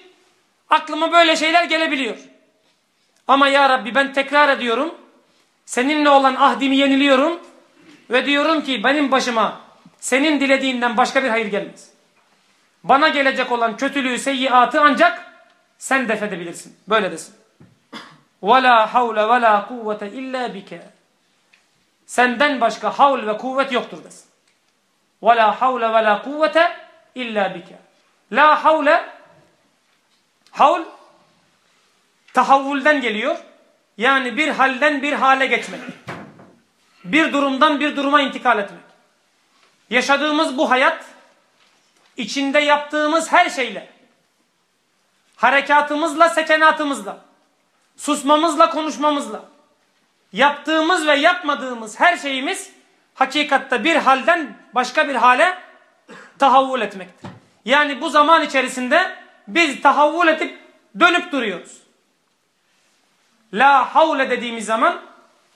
A: aklıma böyle şeyler gelebiliyor. Ama ya Rabbi ben tekrar ediyorum. Seninle olan ahdimi yeniliyorum. Ve diyorum ki benim başıma senin dilediğinden başka bir hayır gelmez. Bana gelecek olan kötülüğü, seyyiatı ancak sen def edebilirsin. Böyle desin. وَلَا حَوْلَ وَلَا قُوَّةَ اِلَّا بِكَ Senden başka havl ve kuvvet yoktur desin. وَلَا حَوْلَ وَلَا قُوَّةَ اِلَّا بِكَ La havle havl tahavvülden geliyor. Yani bir halden bir hale geçmek. Bir durumdan bir duruma intikal etmek. Yaşadığımız bu hayat içinde yaptığımız her şeyle harekatımızla, sekenatımızla susmamızla, konuşmamızla yaptığımız ve yapmadığımız her şeyimiz hakikatte bir halden başka bir hale tahavvül etmektir. Yani bu zaman içerisinde biz tahavvül edip dönüp duruyoruz. La havle dediğimiz zaman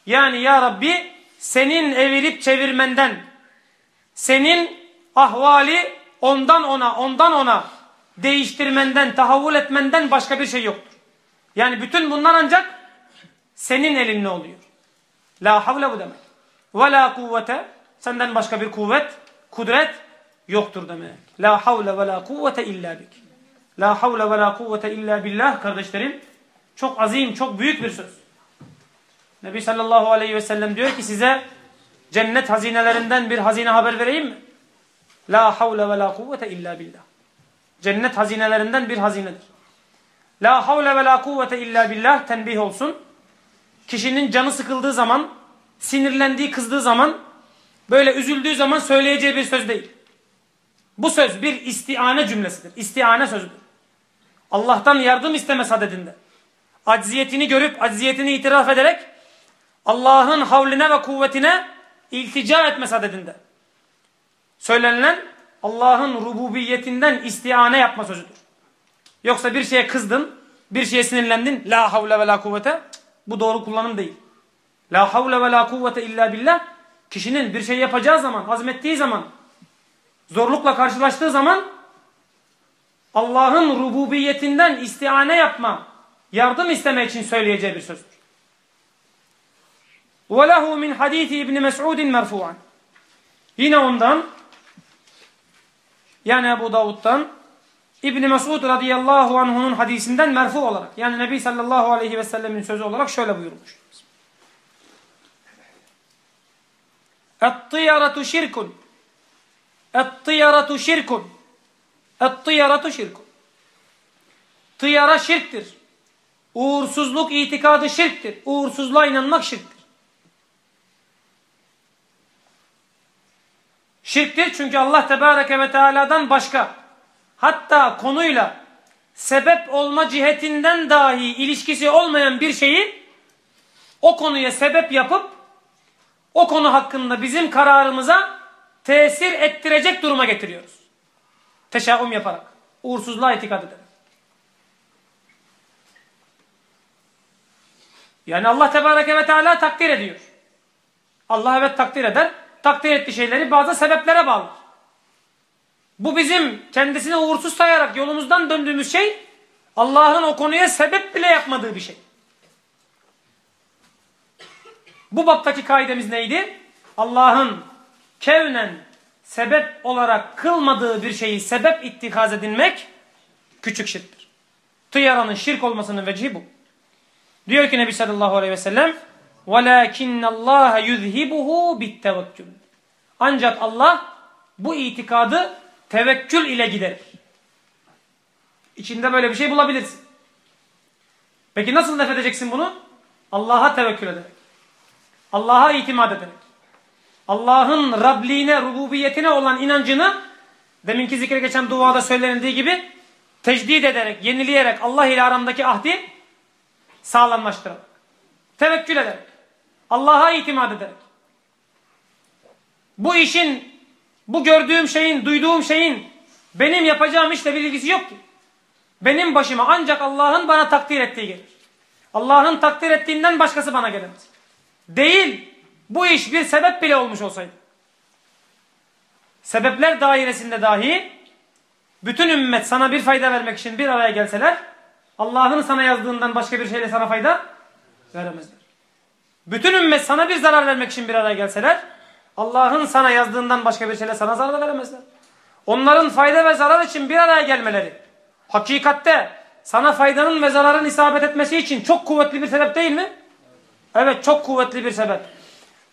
A: yani ya Rabbi senin evirip çevirmenden senin ahvali ondan ona ondan ona değiştirmenden tahavvül etmenden başka bir şey yoktur. Yani bütün bunlar ancak senin elinde oluyor. La havle bu demek. Ve la kuvvete senden başka bir kuvvet, kudret yoktur demek. La havle ve la kuvvete illa bik. La havle ve la kuvvete illa billah kardeşlerim. Çok azim, çok büyük bir söz. Nebi sallallahu aleyhi ve sellem diyor ki size cennet hazinelerinden bir hazine haber vereyim mi? La havle ve la kuvvete illa billah. Cennet hazinelerinden bir hazinedir. La havle ve la kuvvete illa billah tenbih olsun. Kişinin canı sıkıldığı zaman, sinirlendiği, kızdığı zaman, böyle üzüldüğü zaman söyleyeceği bir söz değil. Bu söz bir istiane cümlesidir. İstiane sözüdür. Allah'tan yardım isteme sadedinde. Acziyetini görüp, acziyetini itiraf ederek Allah'ın havline ve kuvvetine iltica etme sadedinde. Söylenilen Allah'ın rububiyetinden istiane yapma sözüdür. Yoksa bir şeye kızdın, bir şeye sinirlendin. La havle ve la kuvvete. Bu doğru kullanım değil. La havle ve la kuvvete illa billah. Kişinin bir şey yapacağı zaman, azmettiği zaman, zorlukla karşılaştığı zaman Allah'ın rububiyetinden istiane yapma, yardım isteme için söyleyeceği bir sözdür. وَلَهُ مِنْ حَد۪يثِ İbni Mes'udin merfu'an. Yine ondan, yani Ebu Davud'dan, İbni Mesud radıyallahu anh'unun hadisinden merfu olarak yani Nebi sallallahu aleyhi ve sellemin sözü olarak şöyle buyurmuş. Et-tıyaratu şirkun Et-tıyaratu şirkun Et-tıyaratu şirkun Tıyara şirktir. Uğursuzluk itikadı şirktir. Uğursuzluğa inanmak şirktir. Şirktir çünkü Allah Tebareke ve Teala'dan başka hatta konuyla sebep olma cihetinden dahi ilişkisi olmayan bir şeyi o konuya sebep yapıp o konu hakkında bizim kararımıza tesir ettirecek duruma getiriyoruz. Teşaum yaparak. Uğursuzluğa itikad ederek. Yani Allah Tebareke ve Teala takdir ediyor. Allah evet takdir eder. Takdir ettiği şeyleri bazı sebeplere bağlı. Bu bizim kendisine uğursuz sayarak yolumuzdan döndüğümüz şey Allah'ın o konuya sebep bile yapmadığı bir şey. Bu baptaki kaidemiz neydi? Allah'ın kevnen sebep olarak kılmadığı bir şeyi sebep ittikaz edinmek küçük şirktir. Tıyaranın şirk olmasının vecihi bu. Diyor ki Nebi sallallahu aleyhi ve sellem وَلَاكِنَّ اللّٰهَ يُذْهِبُهُ بِالتَّوَكُّلِ Ancak Allah bu itikadı tevekkül ile giderir. İçinde böyle bir şey bulabilirsin. Peki nasıl def edeceksin bunu? Allah'a tevekkül ederek. Allah'a itimat ederek. Allah'ın Rabliğine, rububiyetine olan inancını deminki zikre geçen duada söylenildiği gibi tecdid ederek, yenileyerek Allah ile aramdaki ahdi sağlamlaştırarak. Tevekkül ederek. Allah'a itimat ederek. Bu işin Bu gördüğüm şeyin, duyduğum şeyin benim yapacağım işle bir ilgisi yok ki. Benim başıma ancak Allah'ın bana takdir ettiği gelir. Allah'ın takdir ettiğinden başkası bana gelemez. Değil, bu iş bir sebep bile olmuş olsaydı. Sebepler dairesinde dahi bütün ümmet sana bir fayda vermek için bir araya gelseler Allah'ın sana yazdığından başka bir şeyle sana fayda veremezler. Bütün ümmet sana bir zarar vermek için bir araya gelseler Allah'ın sana yazdığından başka bir şeyle sana zarar veremezler. Onların fayda ve zarar için bir araya gelmeleri hakikatte sana faydanın ve zararın isabet etmesi için çok kuvvetli bir sebep değil mi? Evet çok kuvvetli bir sebep.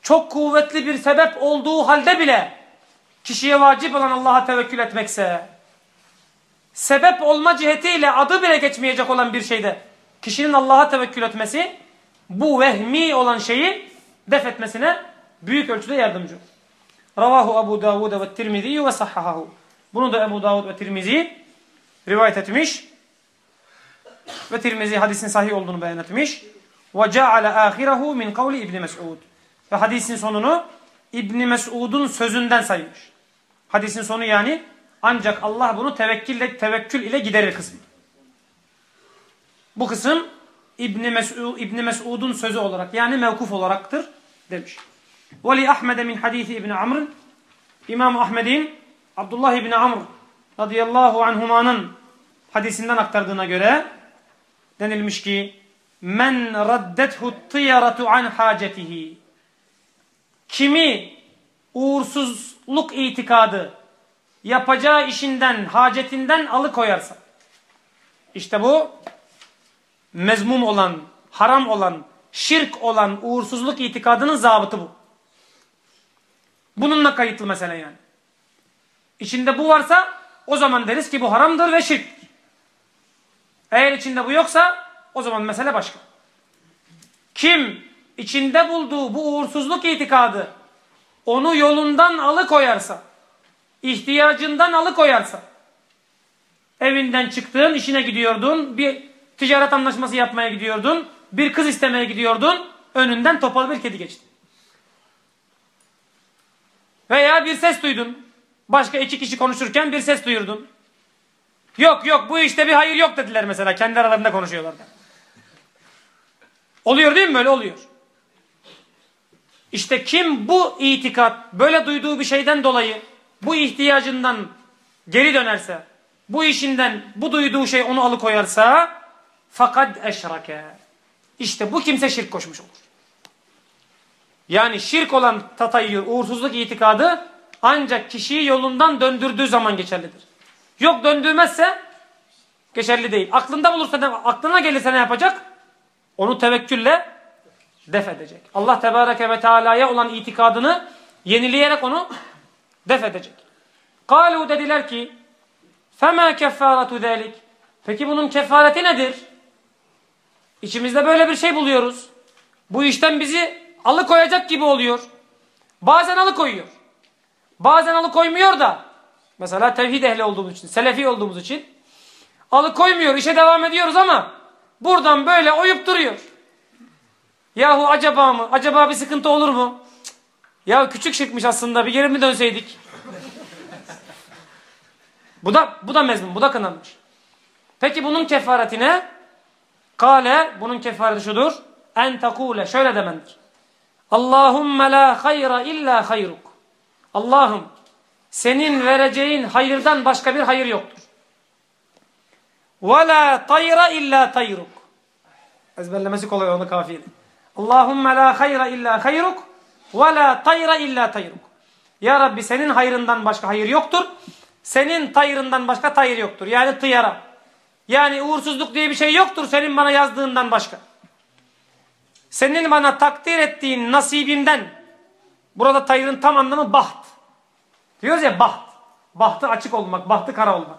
A: Çok kuvvetli bir sebep olduğu halde bile kişiye vacip olan Allah'a tevekkül etmekse sebep olma cihetiyle adı bile geçmeyecek olan bir şeyde kişinin Allah'a tevekkül etmesi bu vehmi olan şeyi def etmesine büyük ölçüde yardımcı. Ravahu Abu Davud ve Tirmizi ve sahhahahu. Bunu da Ebu Davud ve Tirmizi rivayet etmiş. Ve Tirmizi hadisin sahih olduğunu beyan etmiş. Ve ceale ahirehu min kavli İbni Mes'ud. Ve hadisin sonunu İbni Mes'ud'un sözünden saymış. Hadisin sonu yani ancak Allah bunu tevekkülle, tevekkül ile giderir kısmı. Bu kısım İbni Mes'ud İbni Mes'ud'un sözü olarak yani mevkuf olaraktır demiş. Ve li Ahmed min hadisi İbn Amr İmam Ahmed'in Abdullah İbni Amr radıyallahu anhumanın hadisinden aktardığına göre denilmiş ki men raddethu tıyaratu an hacetihi kimi uğursuzluk itikadı yapacağı işinden, hacetinden alıkoyarsa işte bu mezmum olan, haram olan, şirk olan uğursuzluk itikadının zabıtı bu. Bununla kayıtlı mesele yani. İçinde bu varsa o zaman deriz ki bu haramdır ve şirk. Eğer içinde bu yoksa o zaman mesele başka. Kim içinde bulduğu bu uğursuzluk itikadı onu yolundan alıkoyarsa, ihtiyacından alıkoyarsa, evinden çıktın, işine gidiyordun, bir ticaret anlaşması yapmaya gidiyordun, bir kız istemeye gidiyordun, önünden topal bir kedi geçti. Veya bir ses duydun. Başka iki kişi konuşurken bir ses duyurdun. Yok yok bu işte bir hayır yok dediler mesela. Kendi aralarında konuşuyorlar. Oluyor değil mi böyle oluyor. İşte kim bu itikat böyle duyduğu bir şeyden dolayı bu ihtiyacından geri dönerse bu işinden bu duyduğu şey onu alıkoyarsa fakat eşrake. İşte bu kimse şirk koşmuş olur. Yani şirk olan tatayyür, uğursuzluk itikadı ancak kişiyi yolundan döndürdüğü zaman geçerlidir. Yok döndürmezse geçerli değil. Aklında bulursa, aklına gelirse ne yapacak? Onu tevekkülle def edecek. Allah Tebareke ve Teala'ya olan itikadını yenileyerek onu def edecek. Kalu dediler ki فَمَا كَفَّارَةُ ذَٰلِكِ Peki bunun kefareti nedir? İçimizde böyle bir şey buluyoruz. Bu işten bizi alıkoyacak gibi oluyor. Bazen alıkoyuyor. Bazen alıkoymuyor da mesela tevhid ehli olduğumuz için, selefi olduğumuz için alıkoymuyor, işe devam ediyoruz ama buradan böyle oyup duruyor. Yahu acaba mı? Acaba bir sıkıntı olur mu? Cık. Ya küçük şirkmiş aslında bir geri mi dönseydik? bu da bu da mezmun, bu da kınanmış. Peki bunun kefareti ne? Kale, bunun kefareti şudur. En takule, şöyle demendir. Allahümme la hayra illa hayruk. Allah'ım senin vereceğin hayırdan başka bir hayır yoktur. Ve la tayra illa tayruk. Ezberlemesi kolay onu kafiyeli. Allahümme la hayra illa hayruk ve la tayra illa tayruk. Ya Rabbi senin hayrından başka hayır yoktur. Senin tayrından başka tayır yoktur. Yani tıyara. Yani uğursuzluk diye bir şey yoktur senin bana yazdığından başka. Senin bana takdir ettiğin nasibinden burada tayrın tam anlamı baht. Diyoruz ya baht. Bahtı açık olmak, bahtı kara olmak.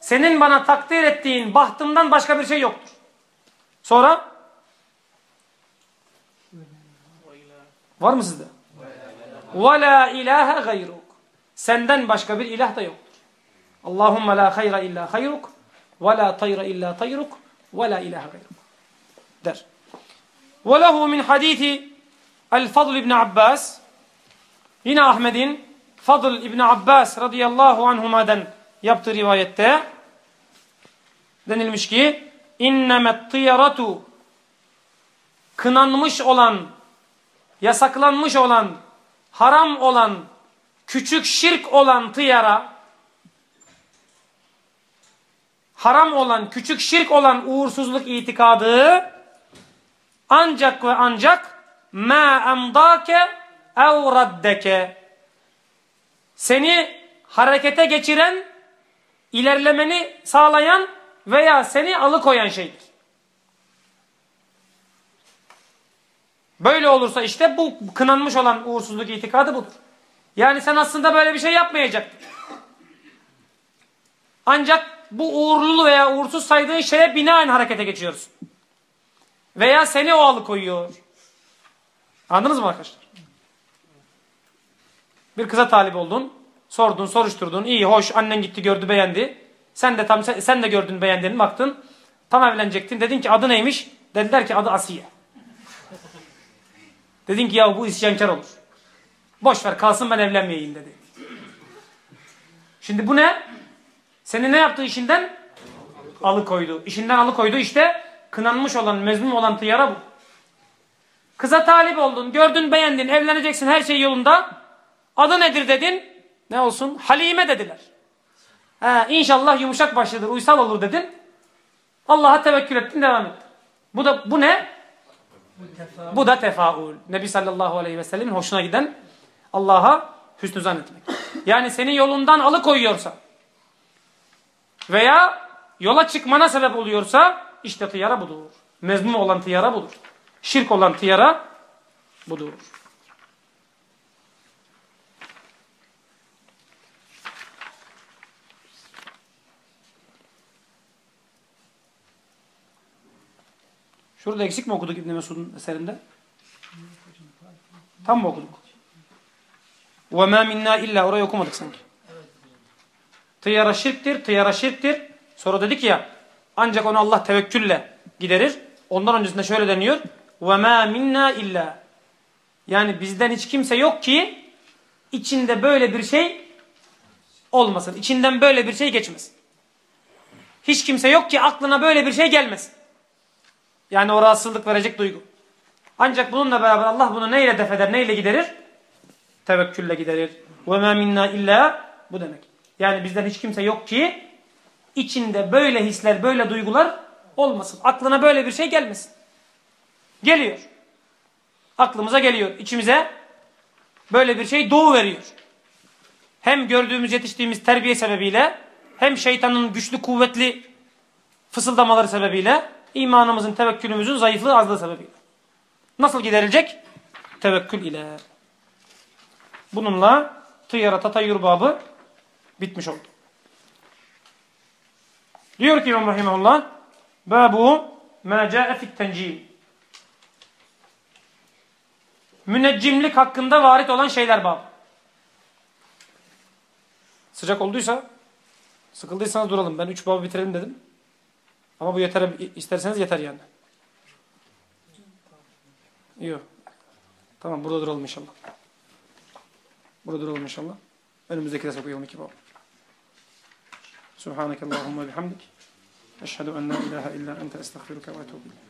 A: Senin bana takdir ettiğin bahtımdan başka bir şey yoktur. Sonra var mı sizde? Ve la ilahe gayruk. Senden başka bir ilah da yoktur. Allahümme la hayra illa hayruk ve la tayra illa tayruk ve la ilahe gayruk. Der. Ve lehu min hadithi El-Fadl ibn Abbas yine Ahmet'in Fadıl İbni Abbas radıyallahu anhuma'dan yaptığı rivayette denilmiş ki innemet tıyaratu kınanmış olan yasaklanmış olan haram olan küçük şirk olan tıyara haram olan küçük şirk olan uğursuzluk itikadı ancak ve ancak ma emdake ev raddeke seni harekete geçiren, ilerlemeni sağlayan veya seni alıkoyan şeydir. Böyle olursa işte bu kınanmış olan uğursuzluk itikadı budur. Yani sen aslında böyle bir şey yapmayacaktın. Ancak bu uğurlu veya uğursuz saydığın şeye binaen harekete geçiyorsun. Veya seni o alıkoyuyor. Anladınız mı arkadaşlar? Bir kıza talip oldun. Sordun, soruşturdun. İyi, hoş, annen gitti, gördü, beğendi. Sen de tam sen, sen de gördün, beğendin, baktın. Tam evlenecektin. Dedin ki adı neymiş? Dediler ki adı Asiye. Dedin ki ya bu isyankar olur. Boş ver kalsın ben evlenmeyeyim dedi. Şimdi bu ne? Seni ne yaptı işinden? Alıkoydu. İşinden alıkoydu işte kınanmış olan, mezmum olan tıyara bu. Kıza talip oldun, gördün, beğendin, evleneceksin, her şey yolunda. Adı nedir dedin? Ne olsun? Halime dediler. Ha, inşallah yumuşak başlıdır, uysal olur dedin. Allah'a tevekkül ettin, devam ettin. Bu da bu ne? Bu da tefaul. Nebi sallallahu aleyhi ve sellemin hoşuna giden Allah'a hüsnü zannetmek. Yani senin yolundan alıkoyuyorsa veya yola çıkmana sebep oluyorsa işte tıyara budur. Mezmum olan tıyara budur. Şirk olan tıyara budur. Şurada eksik mi okuduk İbn Mesud'un eserinde? Tam mı okuduk? Ve ma minna illa orayı okumadık sanki. Tıyara şirktir, tıyara şirktir. Sonra dedik ya ancak onu Allah tevekkülle giderir. Ondan öncesinde şöyle deniyor. Ve ma minna illa. Yani bizden hiç kimse yok ki içinde böyle bir şey olmasın. İçinden böyle bir şey geçmesin. Hiç kimse yok ki aklına böyle bir şey gelmesin. Yani o rahatsızlık verecek duygu. Ancak bununla beraber Allah bunu neyle defeder, neyle giderir? Tevekkülle giderir. وَمَا minna illa Bu demek. Yani bizden hiç kimse yok ki içinde böyle hisler, böyle duygular olmasın. Aklına böyle bir şey gelmesin. Geliyor. Aklımıza geliyor. içimize böyle bir şey doğu veriyor. Hem gördüğümüz, yetiştiğimiz terbiye sebebiyle hem şeytanın güçlü, kuvvetli fısıldamaları sebebiyle imanımızın, tevekkülümüzün zayıflığı azlığı sebebiyle. Nasıl giderilecek? Tevekkül ile. Bununla tıyara tatayyur babı bitmiş oldu. Diyor ki İmam Rahimahullah Babu ma ca'e Müneccimlik hakkında varit olan şeyler bab. Sıcak olduysa sıkıldıysanız duralım. Ben üç babı bitirelim dedim. Ama bu yeter isterseniz yeter yani. Yok. Tamam burada duralım inşallah. Burada duralım inşallah. Önümüzdeki de okuyalım iki bab. Subhaneke Allahumma bihamdik. Eşhedü en la ilahe illa ente estağfiruke ve etûbü